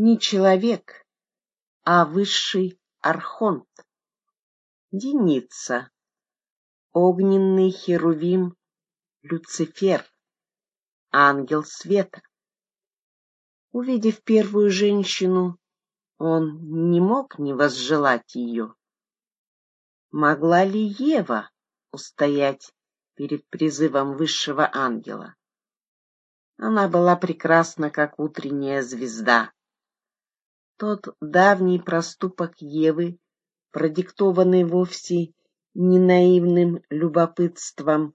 не человек, а высший архонт, Деница, огненный херувим Люцифер, ангел света. Увидев первую женщину, он не мог не возжелать ее. Могла ли Ева устоять перед призывом высшего ангела? Она была прекрасна, как утренняя звезда. Тот давний проступок Евы, продиктованный вовсе не наивным любопытством,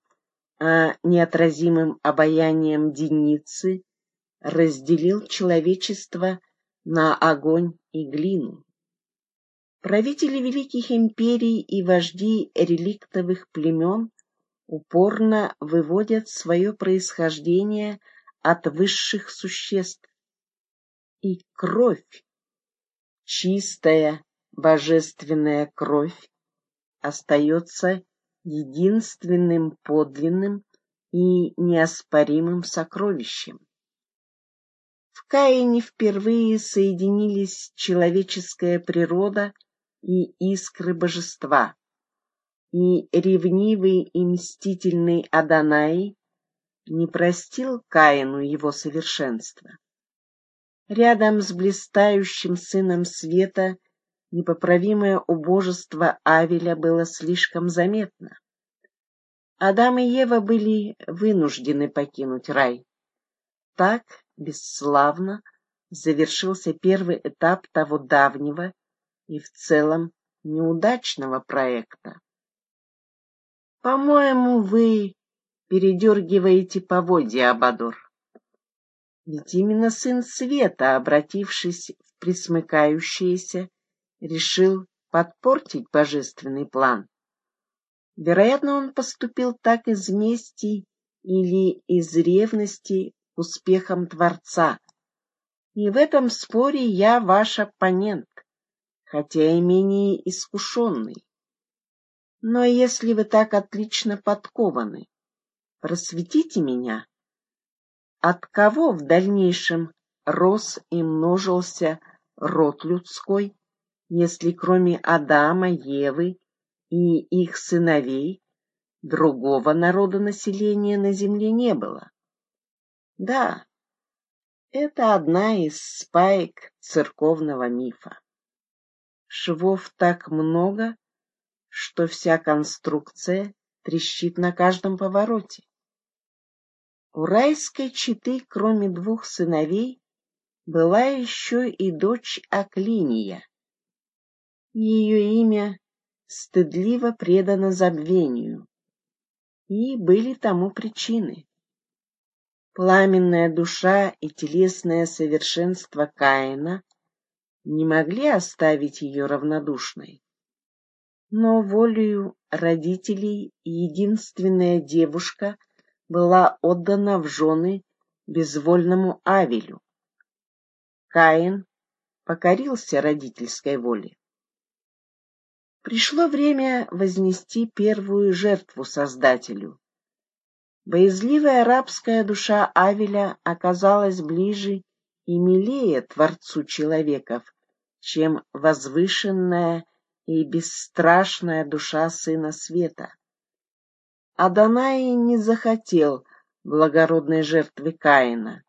а неотразимым обаянием Деницы, разделил человечество на огонь и глину. Правители великих империй и вожди реликтовых племен упорно выводят свое происхождение от высших существ. И кровь, чистая божественная кровь, остается единственным подлинным и неоспоримым сокровищем. В Каине впервые соединились человеческая природа и искры божества, и ревнивый и мстительный Адонай не простил Каину его совершенства. Рядом с блистающим сыном света непоправимое убожество Авеля было слишком заметно. Адам и Ева были вынуждены покинуть рай. Так бесславно завершился первый этап того давнего и в целом неудачного проекта. По-моему, вы передергиваете поводья, Абадор. Ведь именно сын Света, обратившись в присмыкающееся, решил подпортить божественный план. Вероятно, он поступил так из мести или из ревности к успехам Творца. И в этом споре я ваш оппонент, хотя и менее искушенный. Но если вы так отлично подкованы, просветите меня, от кого в дальнейшем рос и множился род людской, если кроме Адама, Евы и их сыновей другого народа населения на земле не было? Да, это одна из спаек церковного мифа. Швов так много, что вся конструкция трещит на каждом повороте. У райской четы, кроме двух сыновей, была еще и дочь Аклиния. Ее имя стыдливо предано забвению, и были тому причины. Пламенная душа и телесное совершенство Каина не могли оставить ее равнодушной но волею родителей единственная девушка была отдана в жены безвольному Авелю. Каин покорился родительской воле. Пришло время вознести первую жертву Создателю. Боязливая рабская душа Авеля оказалась ближе и милее Творцу человеков, чем возвышенная и бесстрашная душа Сына Света. Адонай не захотел благородной жертвы Каина,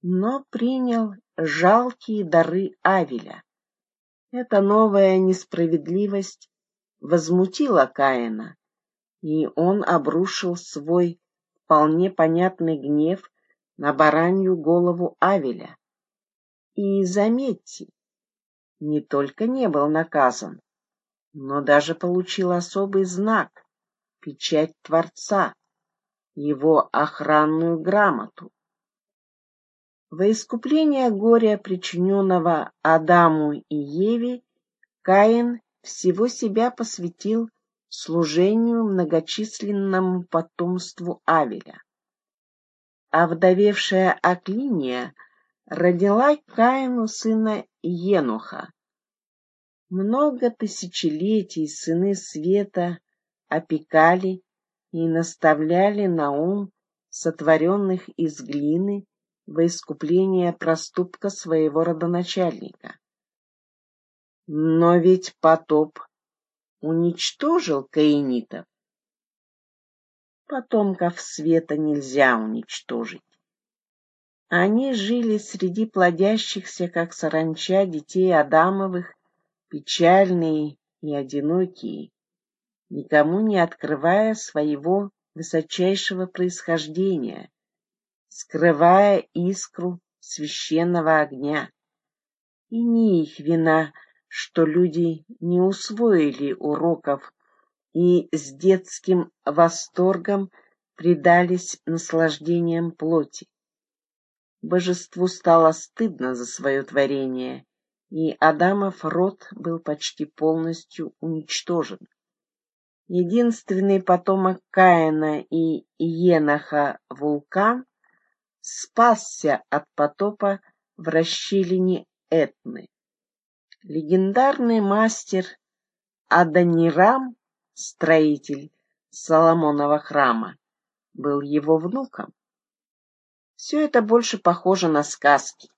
но принял жалкие дары Авеля. Эта новая несправедливость возмутила Каина, и он обрушил свой вполне понятный гнев на баранью голову Авеля. И заметьте, не только не был наказан, но даже получил особый знак — печать Творца, его охранную грамоту. Во искупление горя, причиненного Адаму и Еве, Каин всего себя посвятил служению многочисленному потомству Авеля. А вдовевшая Аклиния родила Каину сына Енуха, много тысячелетий сыны света опекали и наставляли на ум сотворенных из глины во искупление проступка своего родоначальника. Но ведь потоп уничтожил каинитов. Потомков света нельзя уничтожить. Они жили среди плодящихся, как саранча, детей Адамовых, печальные и одинокие, никому не открывая своего высочайшего происхождения, скрывая искру священного огня. И не их вина, что люди не усвоили уроков и с детским восторгом предались наслаждениям плоти. Божеству стало стыдно за свое творение, и Адамов род был почти полностью уничтожен. Единственный потомок Каина и Еноха Вулкан спасся от потопа в расщелине Этны. Легендарный мастер Адонирам, строитель Соломонова храма, был его внуком. Все это больше похоже на сказки.